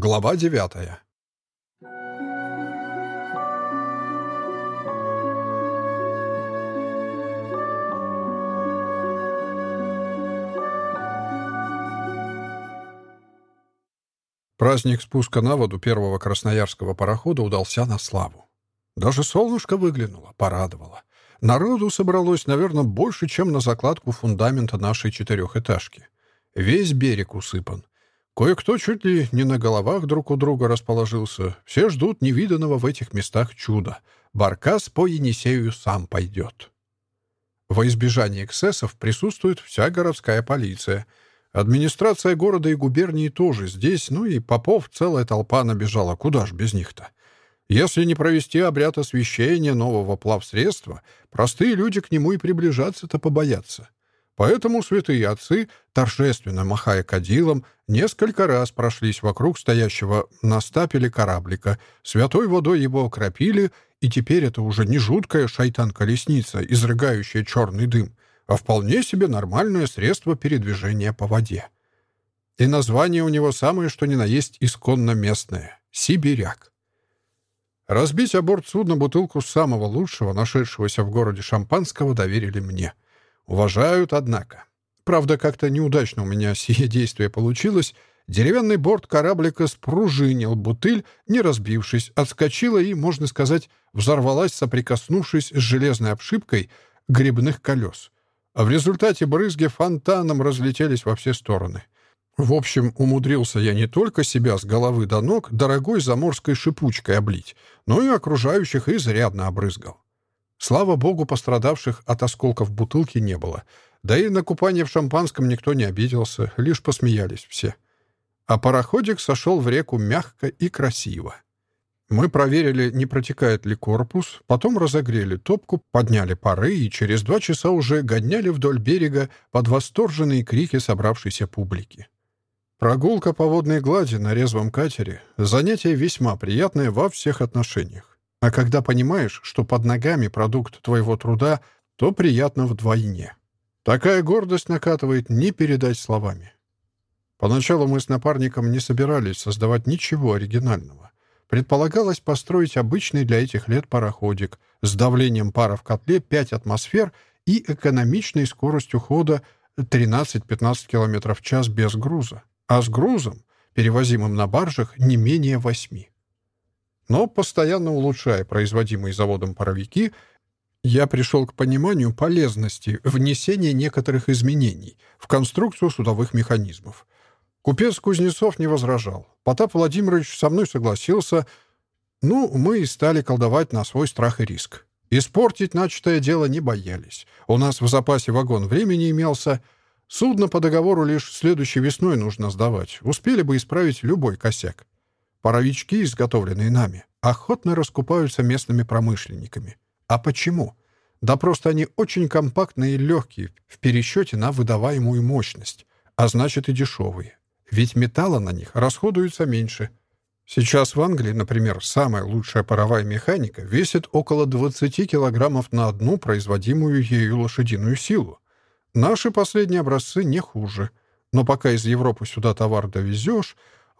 Глава девятая. Праздник спуска на воду первого красноярского парохода удался на славу. Даже солнышко выглянуло, порадовало. Народу собралось, наверное, больше, чем на закладку фундамента нашей четырехэтажки. Весь берег усыпан. Кое-кто чуть ли не на головах друг у друга расположился. Все ждут невиданного в этих местах чуда. Баркас по Енисею сам пойдет. Во избежание эксцессов присутствует вся городская полиция. Администрация города и Поэтому святые отцы торжественно махая кадилом, несколько раз прошлись вокруг стоящего на стапеле кораблика, святой водой его окропили, и теперь это уже не жуткая шайтан-колесница, изрыгающая черный дым, а вполне себе нормальное средство передвижения по воде. И название у него самое что ни на есть исконно местное — «Сибиряк». Разбить аборт судна бутылку самого лучшего, нашедшегося в городе шампанского, доверили мне — Уважают, однако. Правда, как-то неудачно у меня сие действие получилось. Деревянный борт кораблика спружинил, бутыль, не разбившись, отскочила и, можно сказать, взорвалась, соприкоснувшись с железной обшивкой грибных колес. А в результате брызги фонтаном разлетелись во все стороны. В общем, умудрился я не только себя с головы до ног дорогой заморской шипучкой облить, но и окружающих изрядно обрызгал. Слава Богу, пострадавших от осколков бутылки не было. Да и на купание в шампанском никто не обиделся, лишь посмеялись все. А пароходик сошел в реку мягко и красиво. Мы проверили, не протекает ли корпус, потом разогрели топку, подняли пары и через два часа уже гоняли вдоль берега под восторженные крики собравшейся публики. Прогулка по водной глади на резвом катере — занятие весьма приятное во всех отношениях. А когда понимаешь, что под ногами продукт твоего труда, то приятно вдвойне. Такая гордость накатывает не передать словами. Поначалу мы с напарником не собирались создавать ничего оригинального. Предполагалось построить обычный для этих лет пароходик с давлением пара в котле 5 атмосфер и экономичной скоростью хода 13-15 км в час без груза а с грузом, перевозимым на баржах, не менее восьми. Но, постоянно улучшая производимые заводом паровики, я пришел к пониманию полезности внесения некоторых изменений в конструкцию судовых механизмов. Купец Кузнецов не возражал. Потап Владимирович со мной согласился. Ну, мы и стали колдовать на свой страх и риск. Испортить начатое дело не боялись. У нас в запасе вагон времени имелся — Судно по договору лишь следующей весной нужно сдавать. Успели бы исправить любой косяк. Паровички, изготовленные нами, охотно раскупаются местными промышленниками. А почему? Да просто они очень компактные и легкие в пересчете на выдаваемую мощность, а значит и дешевые. Ведь металла на них расходуется меньше. Сейчас в Англии, например, самая лучшая паровая механика весит около 20 килограммов на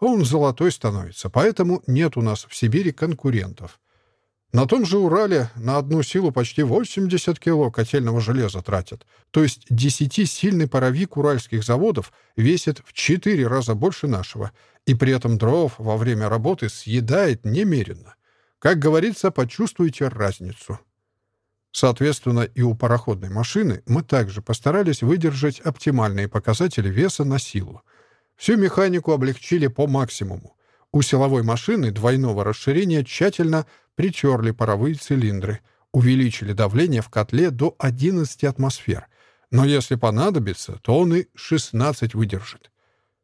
одну производимую ею лошадиную силу. Наши последние образцы не хуже. Но пока из Европы сюда товар довезешь, он золотой становится, поэтому нет у нас в Сибири конкурентов. На том же Урале на одну силу почти 80 кило котельного железа тратят. То есть 10-сильный паровик уральских заводов весит в 4 раза больше нашего, и при этом дров во время работы съедает немерено. Как говорится, почувствуйте разницу. Соответственно, и у пароходной машины мы также постарались выдержать оптимальные показатели веса на силу. Всю механику облегчили по максимуму. У силовой машины двойного расширения тщательно притерли паровые цилиндры, увеличили давление в котле до 11 атмосфер. Но если понадобится, то он и 16 выдержит.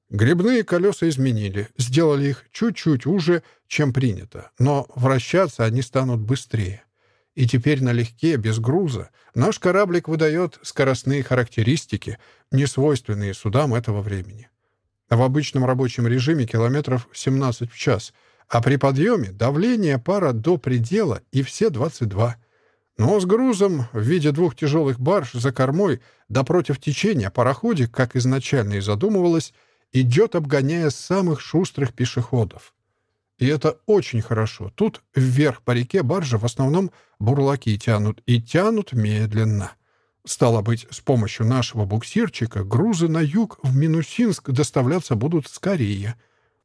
Грибные колеса изменили, сделали их чуть-чуть уже, чем принято, но вращаться они станут быстрее. И теперь налегке, без груза, наш кораблик выдает скоростные характеристики, несвойственные судам этого времени. В обычном рабочем режиме километров 17 в час, а при подъеме давление пара до предела и все 22. Но с грузом в виде двух тяжелых барж за кормой да против течения пароходик, как изначально и задумывалось, идет, обгоняя самых шустрых пешеходов. И это очень хорошо. Тут вверх по реке баржи в основном бурлаки тянут, и тянут медленно. стало быть с помощью нашего буксирчика грузы на юг в Минусинск доставляться будут скорее.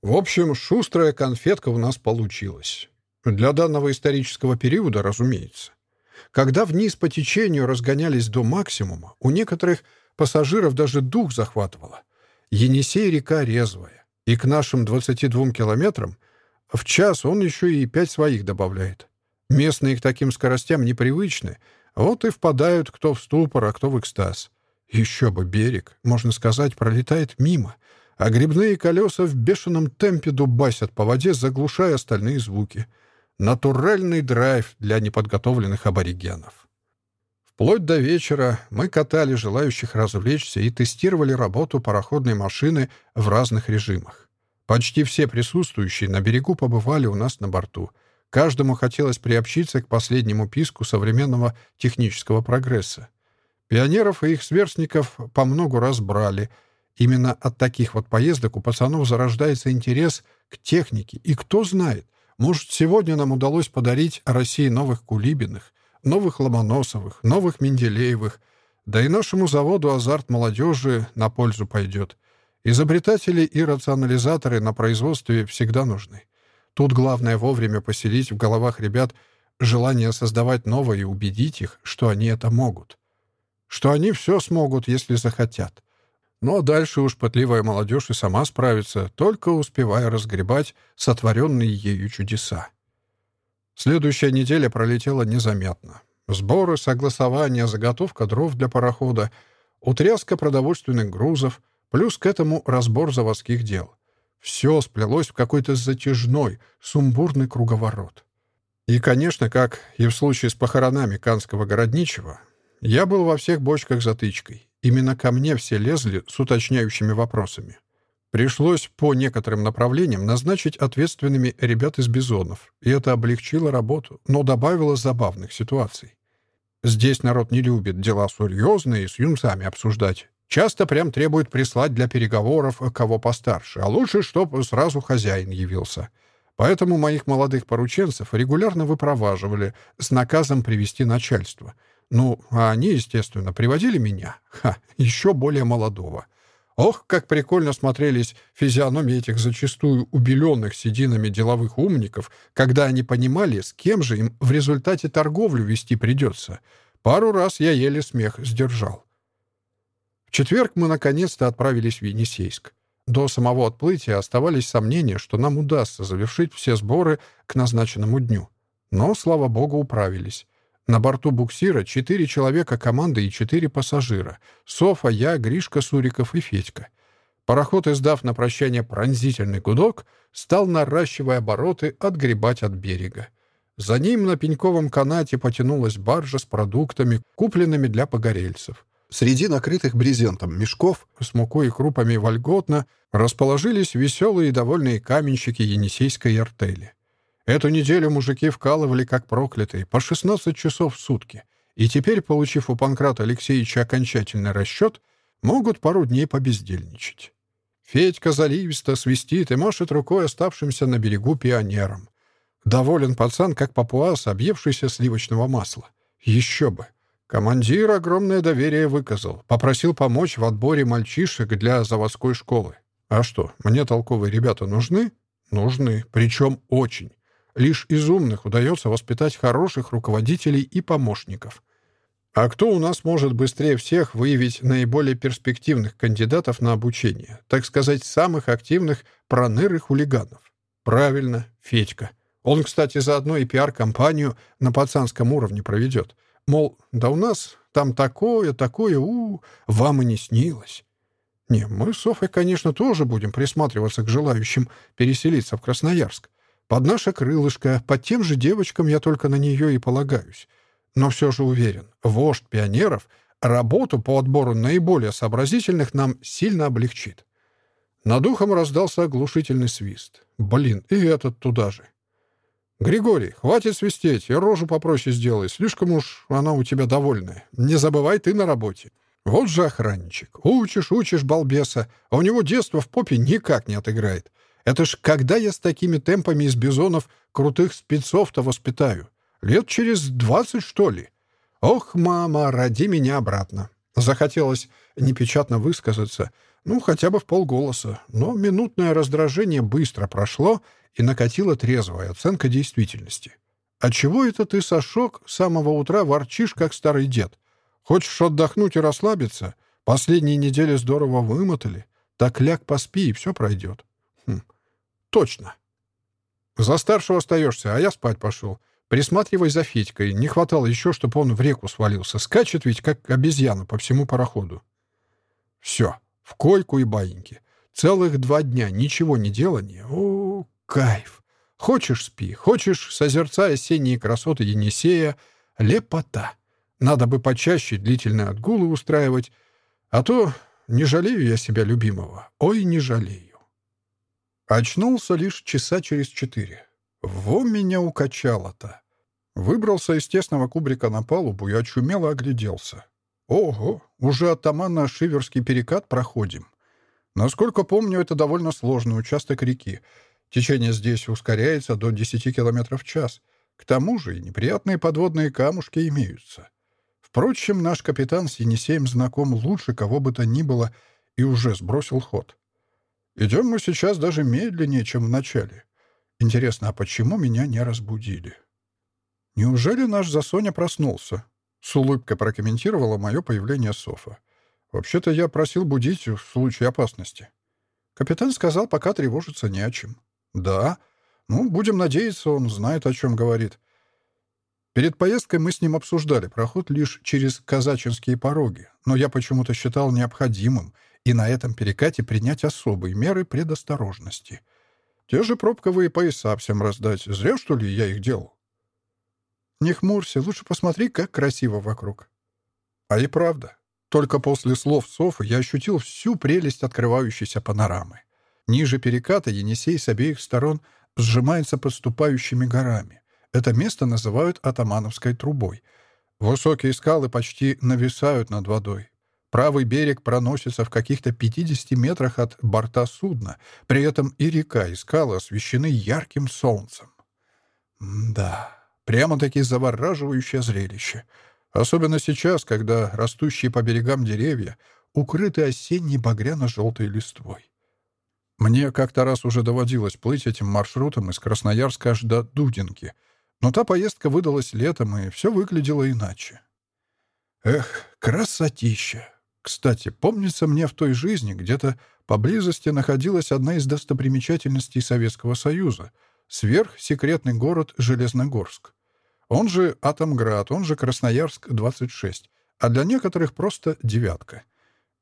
В общем, шустрая конфетка у нас получилась. Для данного исторического периода, разумеется. Когда вниз по течению разгонялись до максимума, у некоторых пассажиров даже дух захватывало. Енисей — река резвая, и к нашим 22 километрам в час он еще и пять своих добавляет. Местные к таким скоростям непривычны — вот и впадают кто в ступор, а кто в экстаз. Еще бы берег, можно сказать, пролетает мимо, а грибные колеса в бешеном темпе дубасят по воде, заглушая остальные звуки. Натуральный драйв для неподготовленных аборигенов. Вплоть до вечера мы катали желающих развлечься и тестировали работу пароходной машины в разных режимах. Почти все присутствующие на берегу побывали у нас на борту. Каждому хотелось приобщиться к последнему писку современного технического прогресса. Пионеров и их сверстников по много раз брали. Именно от таких вот поездок у пацанов зарождается интерес к технике. И кто знает, может, сегодня нам удалось подарить России новых Кулибиных, новых Ломоносовых, новых Менделеевых. Да и нашему заводу азарт молодежи на пользу пойдет. Изобретатели и рационализаторы на производстве всегда нужны. Тут главное вовремя поселить в головах ребят желание создавать новое и убедить их, что они это могут. Что они все смогут, если захотят. Но дальше уж пытливая молодежь и сама справится, только успевая разгребать сотворенные ею чудеса. Следующая неделя пролетела незаметно. Сборы, согласования, заготовка дров для парохода, утряска продовольственных грузов, плюс к этому разбор заводских дел — Все сплелось в какой-то затяжной, сумбурный круговорот. И, конечно, как и в случае с похоронами канского городничего, я был во всех бочках затычкой. Именно ко мне все лезли с уточняющими вопросами. Пришлось по некоторым направлениям назначить ответственными ребят из бизонов, и это облегчило работу, но добавило забавных ситуаций. Здесь народ не любит дела серьезные с юнцами обсуждать, Часто прям требуют прислать для переговоров э, кого постарше, а лучше, чтобы сразу хозяин явился. Поэтому моих молодых порученцев регулярно выпроваживали с наказом привести начальство. Ну, а они, естественно, приводили меня, ха, еще более молодого. Ох, как прикольно смотрелись физиономии этих зачастую убеленных сединами деловых умников, когда они понимали, с кем же им в результате торговлю вести придется. Пару раз я еле смех сдержал. Четверг мы наконец-то отправились в Енисейск. До самого отплытия оставались сомнения, что нам удастся завершить все сборы к назначенному дню. Но, слава богу, управились. На борту буксира четыре человека команды и четыре пассажира. Софа, я, Гришка Суриков и Федька. Пароход, издав на прощание пронзительный гудок, стал, наращивая обороты, отгребать от берега. За ним на пеньковом канате потянулась баржа с продуктами, купленными для погорельцев. Среди накрытых брезентом мешков с мукой и крупами вольготно расположились веселые и довольные каменщики Енисейской артели. Эту неделю мужики вкалывали как проклятые, по 16 часов в сутки, и теперь, получив у Панкрата Алексеевича окончательный расчет, могут пару дней побездельничать. Федька заливисто свистит и машет рукой оставшимся на берегу пионерам. Доволен пацан, как Командир огромное доверие выказал. Попросил помочь в отборе мальчишек для заводской школы. А что, мне толковые ребята нужны? Нужны, причем очень. Лишь из умных удается воспитать хороших руководителей и помощников. А кто у нас может быстрее всех выявить наиболее перспективных кандидатов на обучение? Так сказать, самых активных проныр и хулиганов. Правильно, Федька. Он, кстати, заодно и пиар-компанию на пацанском уровне проведет — Мол, да у нас там такое, такое, у, вам и не снилось. Не, мы с Софой, конечно, тоже будем присматриваться к желающим переселиться в Красноярск. Под наше крылышко, под тем же девочкам я только на нее и полагаюсь. Но все же уверен, вождь пионеров работу по отбору наиболее сообразительных нам сильно облегчит. Над ухом раздался оглушительный свист. Блин, и этот туда же. «Григорий, хватит свистеть, и рожу попроще сделай. Слишком уж она у тебя довольная. Не забывай, ты на работе». Вот же охранничек. Учишь, учишь балбеса, а у него детство в попе никак не отыграет. Это ж когда я с такими темпами из бизонов крутых спецов-то воспитаю? Лет через двадцать, что ли? Ох, мама, роди меня обратно. Захотелось непечатно высказаться, ну, хотя бы в полголоса, но минутное раздражение быстро прошло, и накатила трезвая оценка действительности. «А чего это ты, Сашок, с самого утра ворчишь, как старый дед? Хочешь отдохнуть и расслабиться? Последние недели здорово вымотали. Так ляг поспи, и все пройдет». Хм, точно. За старшего остаешься, а я спать пошел. Присматривай за Федькой. Не хватало еще, чтобы он в реку свалился. Скачет ведь, как обезьяна, по всему пароходу. Все, в койку и баиньки. Целых два дня кайф. Хочешь — спи, хочешь — созерцай осенние красоты Енисея. Лепота. Надо бы почаще длительные отгулы устраивать. А то не жалею я себя любимого. Ой, не жалею. Очнулся лишь часа через четыре. Во меня укачало-то. Выбрался из тесного кубрика на палубу и очумело огляделся. Ого, уже от Тамана Шиверский перекат проходим. Насколько помню, это довольно сложный участок реки — Течение здесь ускоряется до 10 км в час. К тому же и неприятные подводные камушки имеются. Впрочем, наш капитан с Енисеем знаком лучше кого бы то ни было и уже сбросил ход. Идем мы сейчас даже медленнее, чем в начале. Интересно, а почему меня не разбудили? Неужели Да. Ну, будем надеяться, он знает, о чем говорит. Перед поездкой мы с ним обсуждали проход лишь через казачинские пороги, но я почему-то считал необходимым и на этом перекате принять особые меры предосторожности. Те же пробковые пояса всем раздать. Зря, что ли, я их делал? Не хмурься, лучше посмотри, как красиво вокруг. А и правда. Только после слов Софы я ощутил всю прелесть открывающейся панорамы. Ниже переката Енисей с обеих сторон сжимается подступающими горами. Это место называют Атамановской трубой. Высокие скалы почти нависают над водой. Правый берег проносится в каких-то 50 метрах от борта судна. При этом и река, и скалы освещены ярким солнцем. М да, прямо-таки завораживающее зрелище — Особенно сейчас, когда растущие по берегам деревья укрыты осенней багряно-желтой листвой. Мне как-то раз уже доводилось плыть этим маршрутом из Красноярска аж до Дудинки, но та поездка выдалась летом, и все выглядело иначе. Эх, красотища! Кстати, помнится мне в той жизни где-то поблизости находилась одна из достопримечательностей Советского Союза — сверхсекретный город Железногорск. Он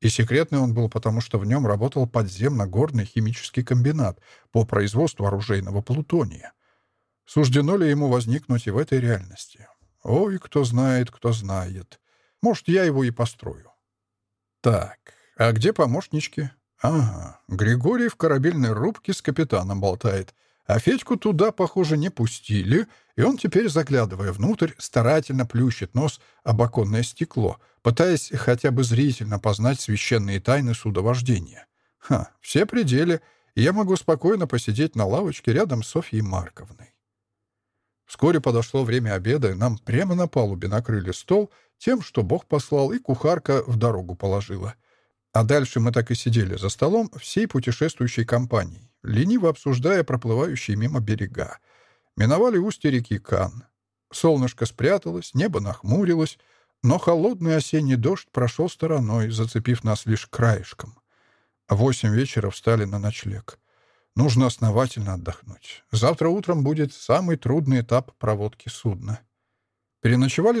же Атомград, он же Красноярск-26, а для некоторых просто «девятка». И секретный он был потому, что в нем работал подземно-горный химический комбинат по производству оружейного плутония. Суждено ли ему возникнуть и в этой реальности? Ой, кто знает, кто знает. Может, я его и построю. Так, а где помощнички? Ага, Григорий в корабельной рубке с капитаном болтает — а Федьку туда, похоже, не пустили, и он теперь, заглядывая внутрь, старательно плющит нос об оконное стекло, пытаясь хотя бы зрительно познать священные тайны судовождения. Ха, все пределы, и я могу спокойно посидеть на лавочке рядом с Софьей Марковной. Вскоре подошло время обеда, и нам прямо на палубе накрыли стол тем, что Бог послал, и кухарка в дорогу положила. А дальше мы так и сидели за столом всей путешествующей компанией лениво обсуждая проплывающие мимо берега. Миновали устье реки Кан. Солнышко спряталось, небо нахмурилось, но холодный осенний дождь прошел стороной, зацепив нас лишь краешком. В восемь вечера встали на ночлег. Нужно основательно отдохнуть. Завтра утром будет самый трудный этап проводки судна. Переночевали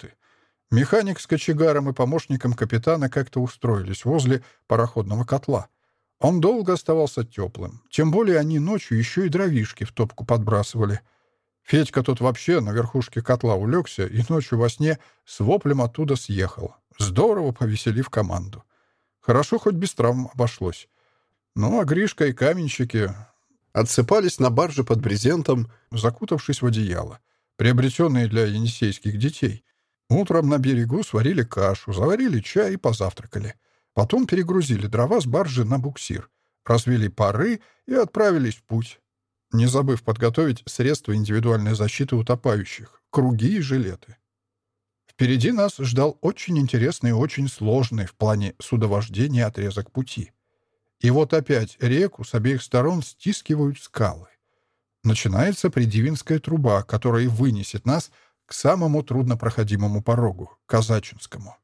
с комфортом. Лишь мы с Софой да капитан, ведь на пароходе всего три маленькие каюты. Механик с кочегаром и помощником капитана как-то устроились возле пароходного котла. Он долго оставался теплым. Тем более они ночью еще и дровишки в топку подбрасывали. Федька тут вообще на верхушке котла улегся и ночью во сне с воплем оттуда съехал. Здорово повеселив команду. Хорошо хоть без травм обошлось. Ну, а Гришка и каменщики отсыпались на барже под брезентом, закутавшись в одеяло. приобретенные для енисейских детей. Утром на берегу сварили кашу, заварили чай и позавтракали. Потом перегрузили дрова с баржи на буксир, развели пары и отправились в путь, не забыв подготовить средства индивидуальной защиты утопающих, круги и жилеты. Впереди нас ждал очень интересный и очень сложный в плане судовождения отрезок пути. И вот опять реку с обеих сторон стискивают скалы. Начинается Придивинская труба, которая вынесет нас к к самому труднопроходимому порогу — казачинскому.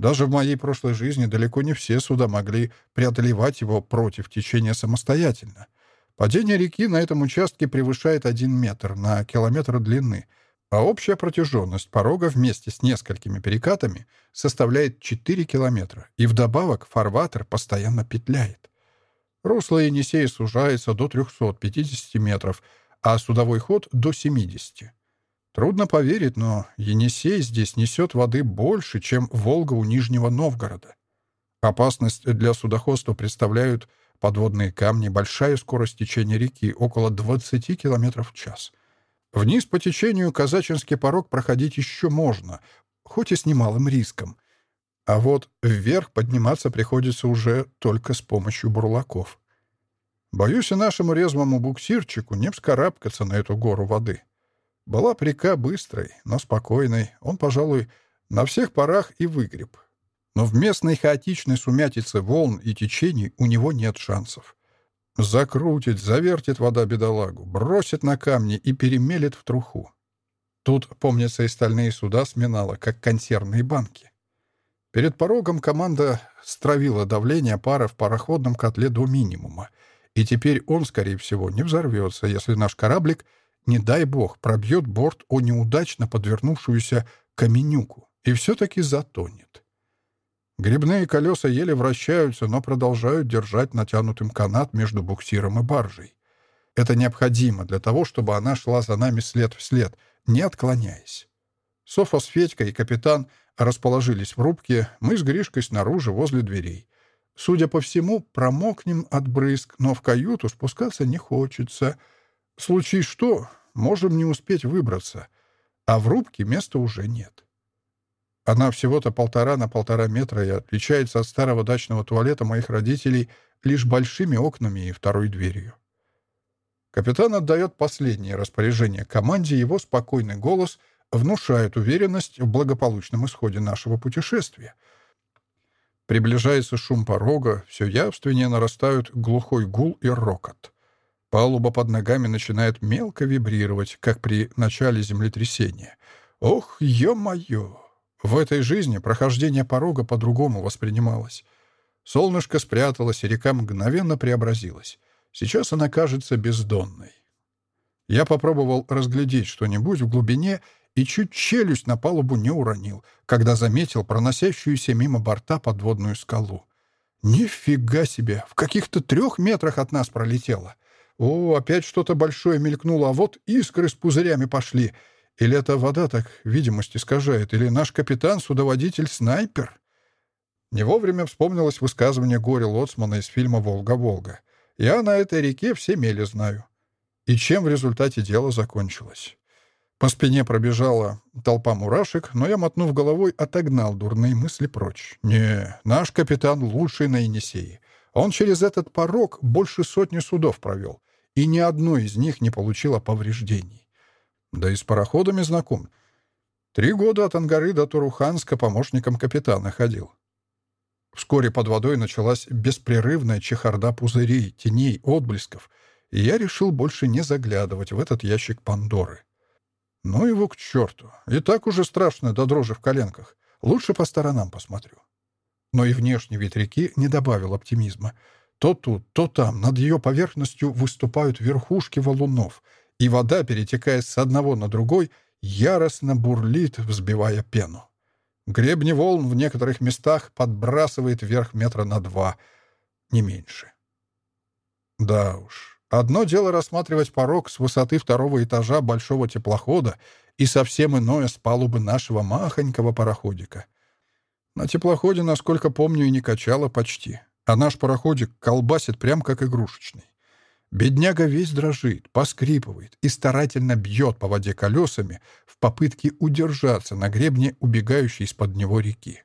Даже в моей прошлой жизни далеко не все суда могли преодолевать его против течения самостоятельно. Падение реки на этом участке превышает 1 метр на километр длины, а общая протяженность порога вместе с несколькими перекатами составляет 4 километра, и вдобавок фарватер постоянно петляет. Русло Енисея сужается до 350 метров, а судовой ход — до 70. Трудно поверить, но Енисей здесь несет воды больше, чем Волга у Нижнего Новгорода. Опасность для судоходства представляют подводные камни, большая скорость течения реки, около 20 км в час. Вниз по течению казачинский порог проходить еще можно, хоть и с немалым риском. А вот вверх подниматься приходится уже только с помощью бурлаков. Боюсь, и нашему резвому буксирчику не вскарабкаться на эту гору воды — Была река быстрой, но спокойной. Он, пожалуй, на всех парах и выгреб. Но в местной хаотичной сумятице волн и течений у него нет шансов. Закрутит, завертит вода бедолагу, бросит на камни и перемелет в труху. Тут, помнится, и стальные суда сминала, как консервные банки. Перед порогом команда стравила давление пара в пароходном котле до минимума, и теперь он, скорее всего, не взорвется, если наш кораблик — не дай бог, пробьет борт о неудачно подвернувшуюся каменюку, и все-таки затонет. Грибные колеса еле вращаются, но продолжают держать натянутым канат между буксиром и баржей. Это необходимо для того, чтобы она шла за нами след в след, не отклоняясь. Софа с Федькой и капитан расположились в рубке, мы с Гришкой снаружи возле дверей. Судя по всему, промокнем от брызг, но в каюту спускаться не хочется — Случись что, можем не успеть выбраться. А в рубке места уже нет. Она всего-то полтора на полтора метра и отличается от старого дачного туалета моих родителей лишь большими окнами и второй дверью. Капитан отдает последнее распоряжение команде, его спокойный голос внушает уверенность в благополучном исходе нашего путешествия. Приближается шум порога, все явственнее нарастают глухой гул и рокот — Палуба под ногами начинает мелко вибрировать, как при начале землетрясения. Ох, ё-моё! В этой жизни прохождение порога по-другому воспринималось. Солнышко спряталось, и река мгновенно преобразилась. Сейчас она кажется бездонной. Я попробовал разглядеть что-нибудь в глубине и чуть челюсть на палубу не уронил, когда заметил проносящуюся мимо борта подводную скалу. Нифига себе! В каких-то трех метрах от нас пролетела — о, опять что-то большое мелькнуло, а вот искры с пузырями пошли. Или это вода так видимость искажает, или наш капитан-судоводитель-снайпер? Не вовремя вспомнилось высказывание Гори Лоцмана из фильма «Волга-Волга». Я на этой реке все мели знаю. И чем в результате дело закончилось? По спине пробежала толпа мурашек, но я, мотнув головой, отогнал дурные мысли прочь. Не, наш капитан лучший на Енисее. Он через этот порог больше сотни судов провел и ни одно из них не получило повреждений. Да и с пароходами знаком. Три года от Ангары до Туруханска помощником капитана ходил. Вскоре под водой началась беспрерывная чехарда пузырей, теней, отблесков, и я решил больше не заглядывать в этот ящик Пандоры. Ну его к черту. И так уже страшно до дрожи в коленках. Лучше по сторонам посмотрю. Но и внешний вид реки не добавил оптимизма — то тут, то там над ее поверхностью выступают верхушки валунов, и вода, перетекая с одного на другой, яростно бурлит, взбивая пену. Гребни волн в некоторых местах подбрасывает вверх метра на два, не меньше. Да уж, одно дело рассматривать порог с высоты второго этажа большого теплохода и совсем иное с палубы нашего махонького пароходика. На теплоходе, насколько помню, и не качало почти а А наш пароходик колбасит прям как игрушечный. Бедняга весь дрожит, поскрипывает и старательно бьет по воде колесами в попытке удержаться на гребне убегающей из-под него реки.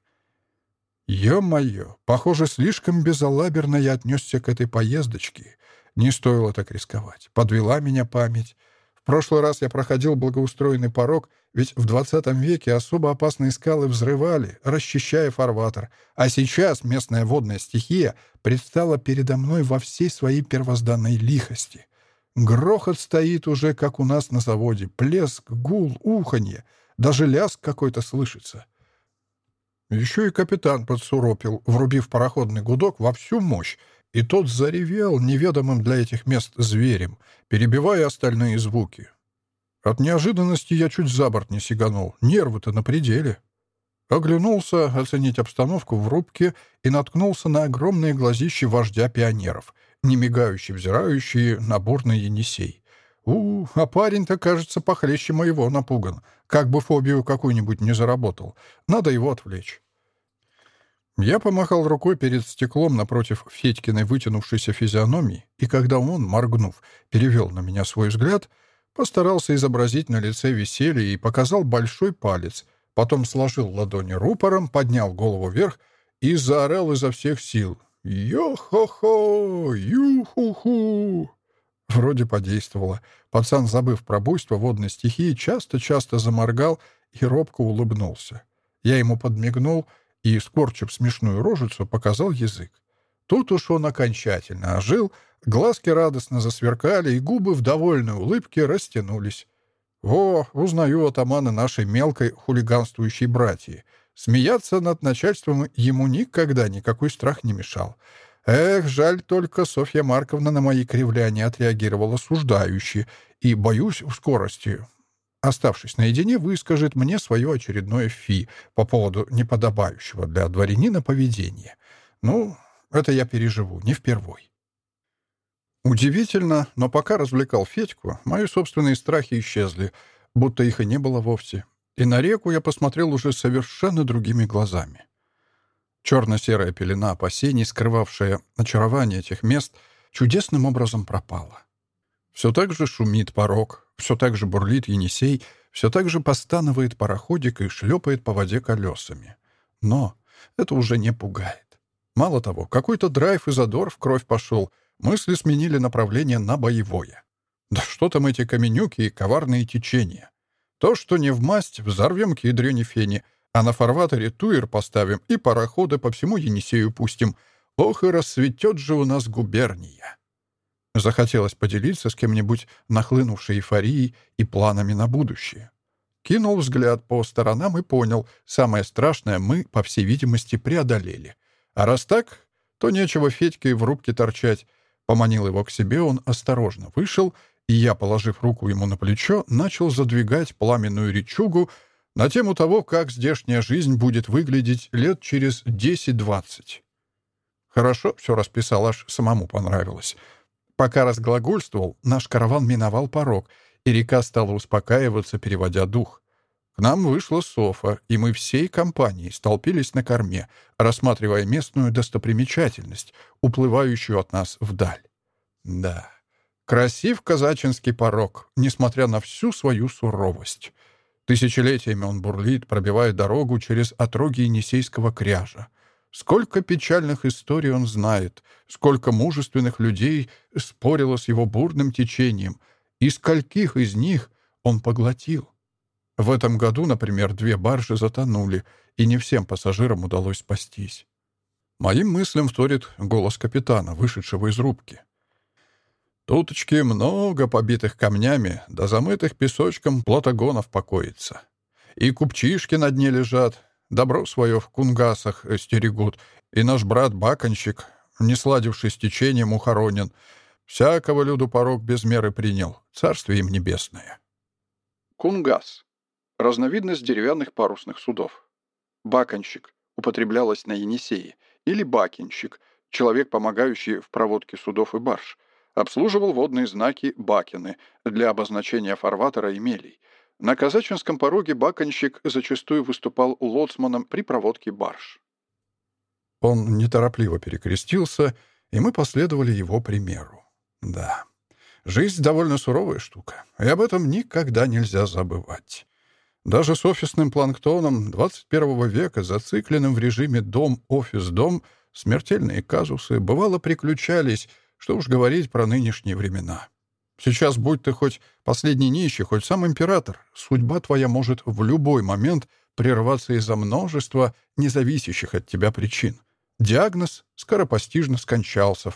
Ё-моё, похоже, слишком безалаберно я отнесся к этой поездочке. Не стоило так рисковать. Подвела меня память. В прошлый раз я проходил благоустроенный порог, ведь в 20 веке особо опасные скалы взрывали, расчищая фарватер, а сейчас местная водная стихия предстала передо мной во всей своей первозданной лихости. Грохот стоит уже, как у нас на заводе, плеск, гул, уханье, даже лязг какой-то слышится. Еще и капитан подсуропил, врубив пароходный гудок во всю мощь, и тот заревел неведомым для этих мест зверем, перебивая остальные звуки. От неожиданности я чуть за борт не сиганул, нервы-то на пределе. Оглянулся оценить обстановку в рубке и наткнулся на огромные глазищи вождя пионеров, не мигающие, взирающие на бурный Енисей. У, а парень-то, кажется, похлеще моего напуган. Как бы фобию какую-нибудь не заработал. Надо его отвлечь. Я помахал рукой перед стеклом напротив Федькиной вытянувшейся физиономии, и когда он, моргнув, перевел на меня свой взгляд, постарался изобразить на лице веселье и показал большой палец, потом сложил ладони рупором, поднял голову вверх и заорал изо всех сил «Йо-хо-хо! Ю-ху-ху!» Вроде подействовало. Пацан, забыв про буйство водной стихии, часто-часто заморгал и робко улыбнулся. Я ему подмигнул — и, скорчив смешную рожицу, показал язык. Тут уж он окончательно ожил, глазки радостно засверкали, и губы в довольной улыбке растянулись. Во, узнаю атамана нашей мелкой хулиганствующей братьи. Смеяться над начальством ему никогда никакой страх не мешал. Эх, жаль только Софья Марковна на мои кривляния отреагировала суждающе, и, боюсь, в скорости оставшись наедине, выскажет мне свое очередное фи по поводу неподобающего для дворянина поведения. Ну, это я переживу, не впервой. Удивительно, но пока развлекал Федьку, мои собственные страхи исчезли, будто их и не было вовсе. И на реку я посмотрел уже совершенно другими глазами. Черно-серая пелена опасений, скрывавшая очарование этих мест, чудесным образом пропала. Все так же шумит порог, все так же бурлит Енисей, все так же постанывает пароходик и шлепает по воде колесами. Но это уже не пугает. Мало того, какой-то драйв и задор в кровь пошел, мысли сменили направление на боевое. Да что там эти каменюки и коварные течения? То, что не в масть, взорвем к ядрене фени, а на фарватере туер поставим и пароходы по всему Енисею пустим. Ох, и расцветет же у нас губерния. Захотелось поделиться с кем-нибудь нахлынувшей эйфорией и планами на будущее. Кинул взгляд по сторонам и понял, самое страшное мы, по всей видимости, преодолели. А раз так, то нечего Федькой в рубке торчать. Поманил его к себе, он осторожно вышел, и я, положив руку ему на плечо, начал задвигать пламенную речугу на тему того, как здешняя жизнь будет выглядеть лет через 10-20. Хорошо все расписал, аж самому понравилось. Пока разглагольствовал, наш караван миновал порог, и река стала успокаиваться, переводя дух. К нам вышла Софа, и мы всей компанией столпились на корме, рассматривая местную достопримечательность, уплывающую от нас вдаль. Да, красив казачинский порог, несмотря на всю свою суровость. Тысячелетиями он бурлит, пробивая дорогу через отроги Енисейского кряжа. Сколько печальных историй он знает, сколько мужественных людей спорило с его бурным течением, и скольких из них он поглотил. В этом году, например, две баржи затонули, и не всем пассажирам удалось спастись. Моим мыслям вторит голос капитана, вышедшего из рубки. Туточки много побитых камнями, да замытых песочком платагонов покоится. И купчишки на дне лежат, Добро свое в кунгасах стерегут, и наш брат-баконщик, не сладивший с течением, ухоронен. Всякого люду порог без меры принял. Царствие им небесное. Кунгас. Разновидность деревянных парусных судов. Баконщик. Употреблялось на Енисее. Или бакинщик. Человек, помогающий в проводке судов и барж. Обслуживал водные знаки бакины для обозначения фарватера и мелей — На казачинском пороге Баконщик зачастую выступал лоцманом при проводке барж. Он неторопливо перекрестился, и мы последовали его примеру. Да, жизнь довольно суровая штука, и об этом никогда нельзя забывать. Даже с офисным планктоном 21 века, зацикленным в режиме «дом-офис-дом», смертельные казусы бывало приключались, что уж говорить про нынешние времена — Сейчас, будь ты хоть последний нищий, хоть сам император, судьба твоя может в любой момент прерваться из-за множества независящих от тебя причин. Диагноз скоропостижно скончался,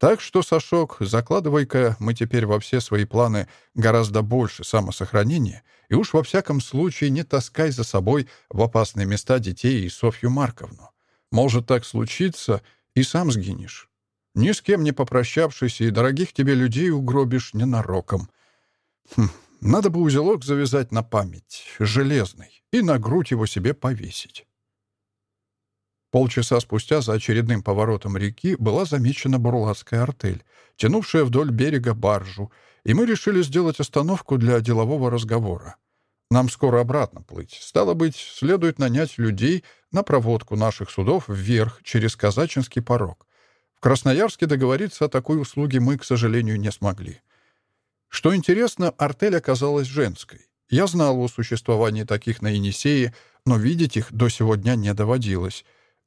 в полицейских хрониках обычное явление. Несчастные случаи и болезни косят людей со страшной силой. Лекарства в обиходе самые наипростейшие, а докторов хороших почти нет совсем. Так что, Сашок, закладывай-ка мы теперь во все свои планы гораздо больше самосохранения, и уж во всяком случае не таскай за собой в опасные места детей и Софью Марковну. Может так случиться, и сам сгинешь. Ни с кем не попрощавшись, и дорогих тебе людей угробишь ненароком. Хм, надо бы узелок завязать на память, железный, и на грудь его себе повесить. Полчаса спустя за очередным поворотом реки была замечена бурлацкая артель, тянувшая вдоль берега баржу, и мы решили сделать остановку для делового разговора. Нам скоро обратно плыть. Стало быть, следует нанять людей на проводку наших судов вверх через Казачинский порог. В Красноярске договориться о такой услуге мы, к сожалению, не смогли. Что интересно, артель оказалась женской. Я знал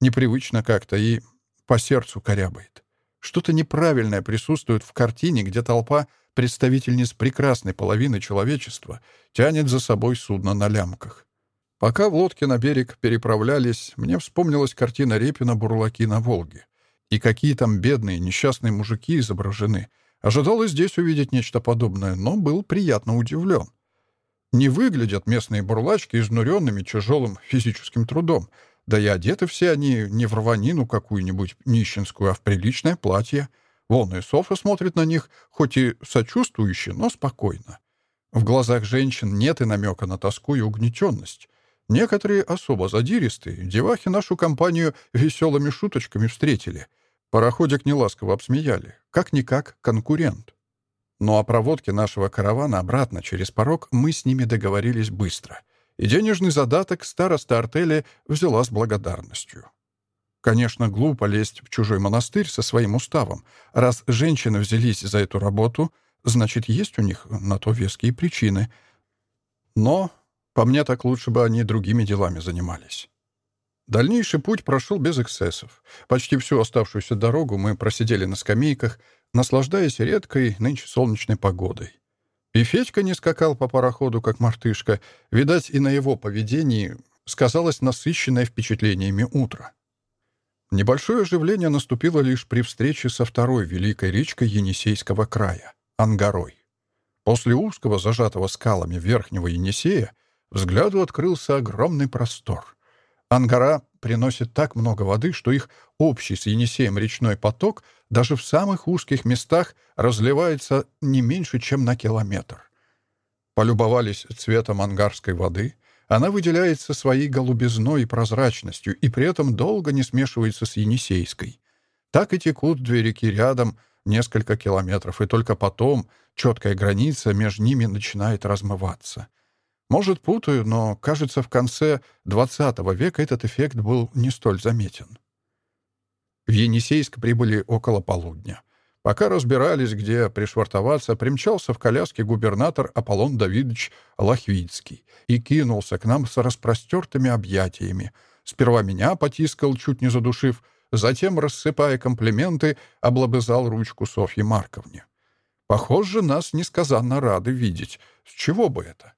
о существовании таких на Енисее, но видеть их до сего дня не доводилось. Непривычно как-то и по сердцу корябает. Что-то неправильное присутствует в картине, где толпа представительниц прекрасной половины человечества тянет за собой судно на лямках. Пока в лодке на берег переправлялись, мне вспомнилась картина Репина «Бурлаки на Волге». И какие там бедные, несчастные мужики изображены — Ожидал и здесь увидеть нечто подобное, но был приятно удивлен. Не выглядят местные бурлачки изнуренными тяжелым физическим трудом, Да одеты все они не в рванину какую-нибудь нищенскую, а в приличное платье. Вон и Софа смотрит на них, хоть и сочувствующе, но спокойно. В глазах женщин нет и намека на тоску и угнетенность. Некоторые особо задиристые, девахи нашу компанию веселыми шуточками встретили. Пароходик неласково обсмеяли. Как-никак конкурент. Но ну, о а проводке нашего каравана обратно через порог мы с ними договорились быстро — И денежный задаток староста артели взяла с благодарностью. Конечно, глупо лезть в чужой монастырь со своим уставом. Раз женщины взялись за эту работу, значит, есть у них на то веские причины. Но, по мне, так лучше бы они другими делами занимались. Дальнейший путь прошел без эксцессов. Почти всю оставшуюся дорогу мы просидели на скамейках, наслаждаясь редкой, нынче солнечной погодой. И Федька не скакал по пароходу, как мартышка. Видать, и на его поведении сказалось насыщенное впечатлениями утро. Небольшое оживление наступило лишь при встрече со второй великой речкой Енисейского края — Ангарой. После узкого, зажатого скалами Верхнего Енисея, взгляду открылся огромный простор. Ангара приносит так много воды, что их общий с Енисеем речной поток даже в самых узких местах разливается не меньше, чем на километр. Полюбовались цветом ангарской воды. Она выделяется своей голубизной и прозрачностью и при этом долго не смешивается с Енисейской. Так и текут две реки рядом несколько километров, и только потом четкая граница между ними начинает размываться — может, путаю, но, кажется, в конце XX века этот эффект был не столь заметен. В Енисейск прибыли около полудня. Пока разбирались, где пришвартоваться, примчался в коляске губернатор Аполлон Давидович Лохвицкий и кинулся к нам с распростертыми объятиями. Сперва меня потискал, чуть не задушив, затем, рассыпая комплименты, облобызал ручку Софьи Марковне. Похоже, нас несказанно рады видеть. С чего бы это?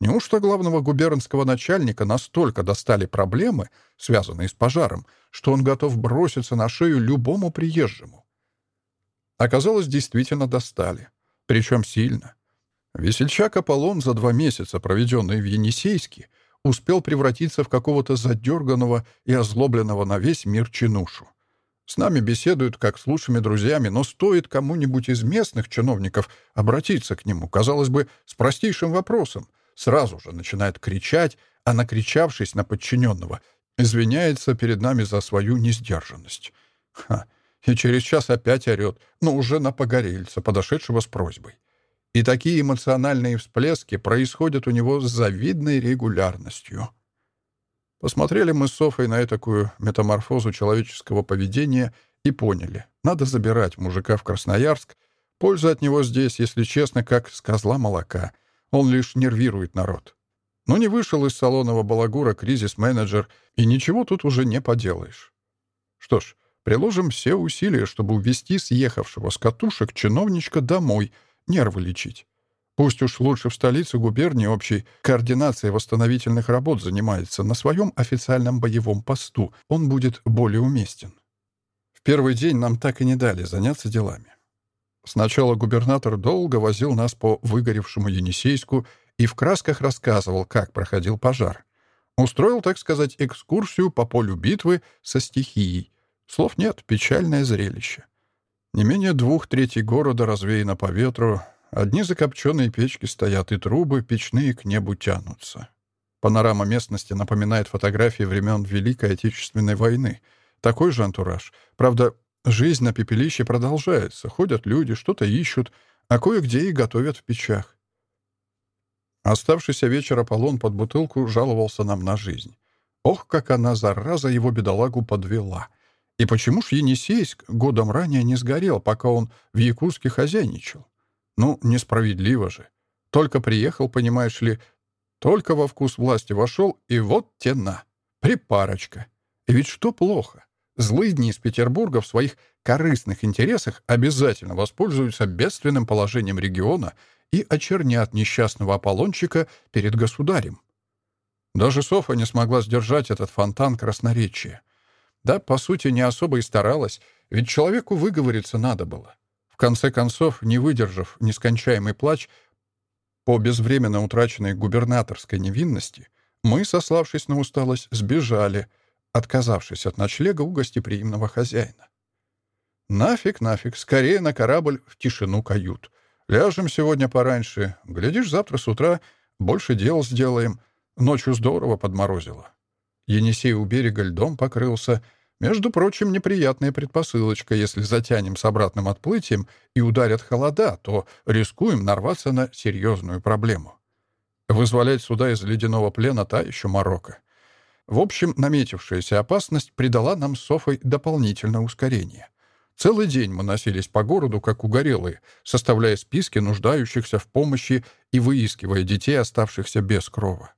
Неужто главного губернского начальника настолько достали проблемы, связанные с пожаром, что он готов броситься на шею любому приезжему? Оказалось, действительно достали. Причем сильно. Весельчак Аполлон за два месяца, проведенные в Енисейске, успел превратиться в какого-то задерганного и озлобленного на весь мир чинушу. С нами беседуют, как с лучшими друзьями, но стоит кому-нибудь из местных чиновников обратиться к нему, казалось бы, с простейшим вопросом. сразу же начинает кричать, а накричавшись на подчиненного, извиняется перед нами за свою несдержанность. Ха, И через час опять орет, но уже на погорельца, подошедшего с просьбой. И такие эмоциональные всплески происходят у него с завидной регулярностью. Посмотрели мы с Софой на такую метаморфозу человеческого поведения и поняли, надо забирать мужика в Красноярск. Польза от него здесь, если честно, как с козла молока. Он лишь нервирует народ. Но не вышел из салонного балагура кризис-менеджер, и ничего тут уже не поделаешь. Что ж, приложим все усилия, чтобы увести съехавшего с катушек чиновничка домой, нервы лечить. Пусть уж лучше в столице губернии общей координацией восстановительных работ занимается на своем официальном боевом посту, он будет более уместен. В первый день нам так и не дали заняться делами. Сначала губернатор долго возил нас по выгоревшему Енисейску и в красках рассказывал, как проходил пожар. Устроил, так сказать, экскурсию по полю битвы со стихией. Слов нет, печальное зрелище. Не менее двух третий города развеяно по ветру. Одни закопченные печки стоят, и трубы печные к небу тянутся. Панорама местности напоминает фотографии времен Великой Отечественной войны. Такой же антураж. Правда, Жизнь на пепелище продолжается. Ходят люди, что-то ищут, а кое-где и готовят в печах. Оставшийся вечер Аполлон под бутылку жаловался нам на жизнь. Ох, как она, зараза, его бедолагу подвела. И почему ж Енисейск годом ранее не сгорел, пока он в Якутске хозяйничал? Ну, несправедливо же. Только приехал, понимаешь ли, только во вкус власти вошел, и вот тена. Припарочка. И ведь что плохо? из Петербурга в своих корыстных интересах обязательно воспользуются бедственным положением региона и очернят несчастного Аполлончика перед государем. Даже Софа не смогла сдержать этот фонтан красноречия. Да, по сути, не особо и старалась, ведь человеку выговориться надо было. В конце концов, не выдержав нескончаемый плач по безвременно утраченной губернаторской невинности, мы, сославшись на усталость, сбежали — отказавшись от ночлега у гостеприимного хозяина. Нафиг, нафиг, скорее на корабль в тишину кают. Ляжем сегодня пораньше, глядишь, завтра с утра больше дел сделаем. Ночью здорово подморозило. Енисей у берега льдом покрылся — между прочим, неприятная предпосылочка. Если затянем с обратным отплытием и ударят холода, то рискуем нарваться на серьезную проблему. Вызволять суда из ледяного плена та еще Марокко. В общем, наметившаяся опасность придала нам с Софой дополнительное ускорение. Целый день мы носились по городу, как угорелые, составляя списки нуждающихся в помощи и выискивая детей, оставшихся без крова.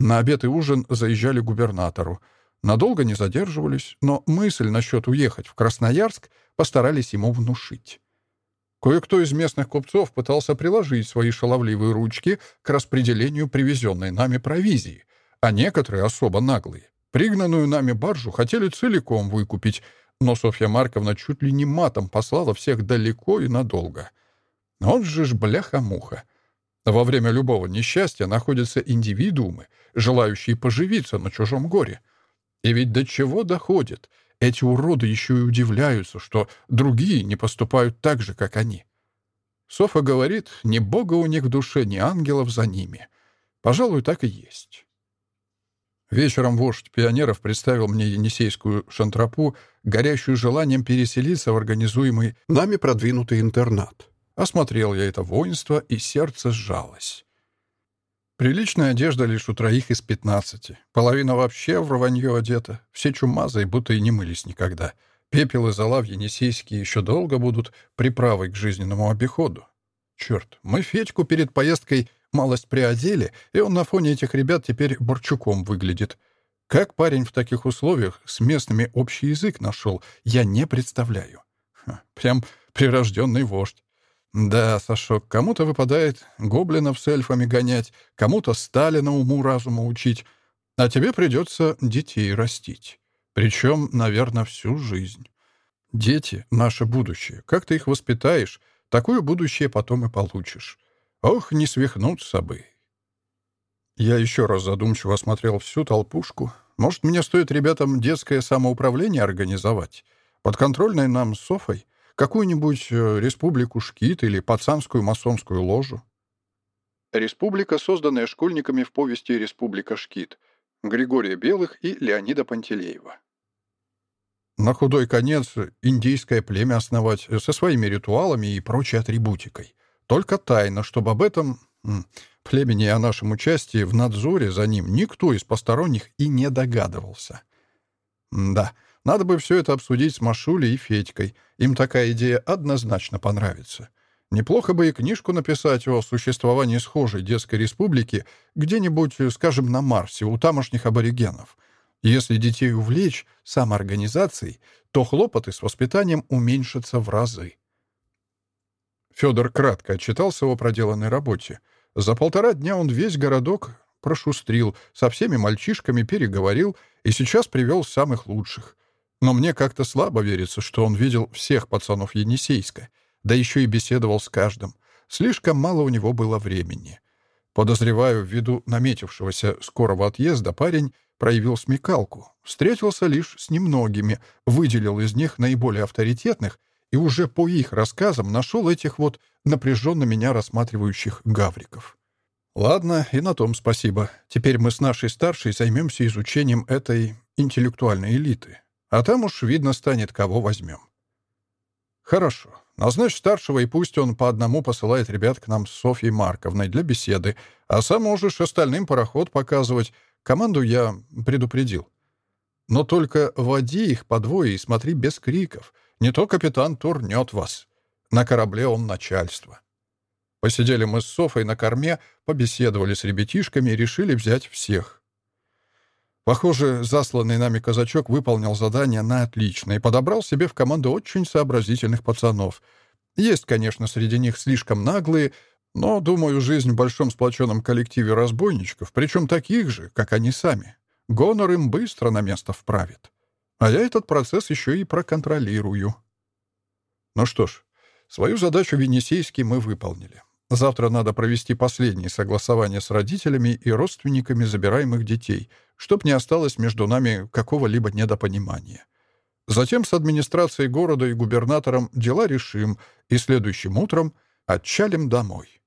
На обед и ужин заезжали губернатору — Надолго не задерживались, но мысль насчет уехать в Красноярск постарались ему внушить. Кое-кто из местных купцов пытался приложить свои шаловливые ручки к распределению привезенной нами провизии, а некоторые, особо наглые, пригнанную нами баржу хотели целиком выкупить, но Софья Марковна чуть ли не матом послала всех далеко и надолго. Он же ж бляха-муха. Во время любого несчастья находятся индивидуумы, желающие поживиться на чужом горе — и ведь до чего доходит? Эти уроды еще и удивляются, что другие не поступают так же, как они. Софа говорит, ни бога у них в душе, ни ангелов за ними. Пожалуй, так и есть. Вечером вождь пионеров представил мне Енисейскую шантропу, горящую желанием переселиться в организуемый нами продвинутый интернат. Осмотрел я это воинство, и сердце сжалось. Приличная одежда лишь у троих из пятнадцати. Половина вообще в рванье одета. Все чумазые, будто и не мылись никогда. Пепел и зола в Енисейске еще долго будут приправой к жизненному обиходу. Черт, мы Федьку перед поездкой малость приодели, и он на фоне этих ребят теперь борчуком выглядит. Как парень в таких условиях с местными общий язык нашел, я не представляю. Ха, прям прирожденный вождь. Да, Сашок, кому-то выпадает гоблинов с эльфами гонять, кому-то Сталина уму-разуму учить, а тебе придется детей растить. Причем, наверное, всю жизнь. Дети — наше будущее. Как ты их воспитаешь, такое будущее потом и получишь. Ох, не свихнуться бы. Я еще раз задумчиво осмотрел всю толпушку. Может, мне стоит ребятам детское самоуправление организовать? Подконтрольной нам с Софой? Какую-нибудь э, республику Шкит или пацанскую масонскую ложу? Республика, созданная школьниками в повести «Республика Шкит» Григория Белых и Леонида Пантелеева. На худой конец индийское племя основать со своими ритуалами и прочей атрибутикой. Только тайно, чтобы об этом племени и о нашем участии в надзоре за ним никто из посторонних и не догадывался. Да, надо бы все это обсудить с Машулей и Федькой. Им такая идея однозначно понравится. Неплохо бы и книжку написать о существовании схожей детской республики где-нибудь, скажем, на Марсе, у тамошних аборигенов. Если детей увлечь самоорганизацией, то хлопоты с воспитанием уменьшатся в разы. Федор кратко отчитался о проделанной работе. За полтора дня он весь городок прошустрил, со всеми мальчишками переговорил и сейчас привел самых лучших. Но мне как-то слабо верится, что он видел всех пацанов Енисейска, да еще и беседовал с каждым. Слишком мало у него было времени. Подозреваю, ввиду наметившегося скорого отъезда парень проявил смекалку, встретился лишь с немногими, выделил из них наиболее авторитетных и уже по их рассказам нашел этих вот напряженно меня рассматривающих гавриков. Ладно, и на том спасибо. Теперь мы с нашей старшей займемся изучением этой интеллектуальной элиты. А там уж видно станет, кого возьмем. Хорошо. Назначь старшего, и пусть он по одному посылает ребят к нам с Софьей Марковной для беседы, а сам можешь остальным пароход показывать. Команду я предупредил. Но только води их по двое и смотри без криков. Не то капитан турнет вас. На корабле он начальство. Посидели мы с Софой на корме, побеседовали с ребятишками и решили взять всех. Похоже, засланный нами казачок выполнил задание на отлично и подобрал себе в команду очень сообразительных пацанов. Есть, конечно, среди них слишком наглые — но думаю, жизнь в большом сплоченном коллективе разбойничков, причем таких же, как они сами, гонор им быстро на место вправит. А я этот процесс еще и проконтролирую. Ну что ж, свою задачу Венесейский мы выполнили. Завтра надо провести последние согласования с родителями и родственниками забираемых детей, чтоб не осталось между нами какого-либо недопонимания. Затем с администрацией города и губернатором дела решим, и следующим утром отчалим домой.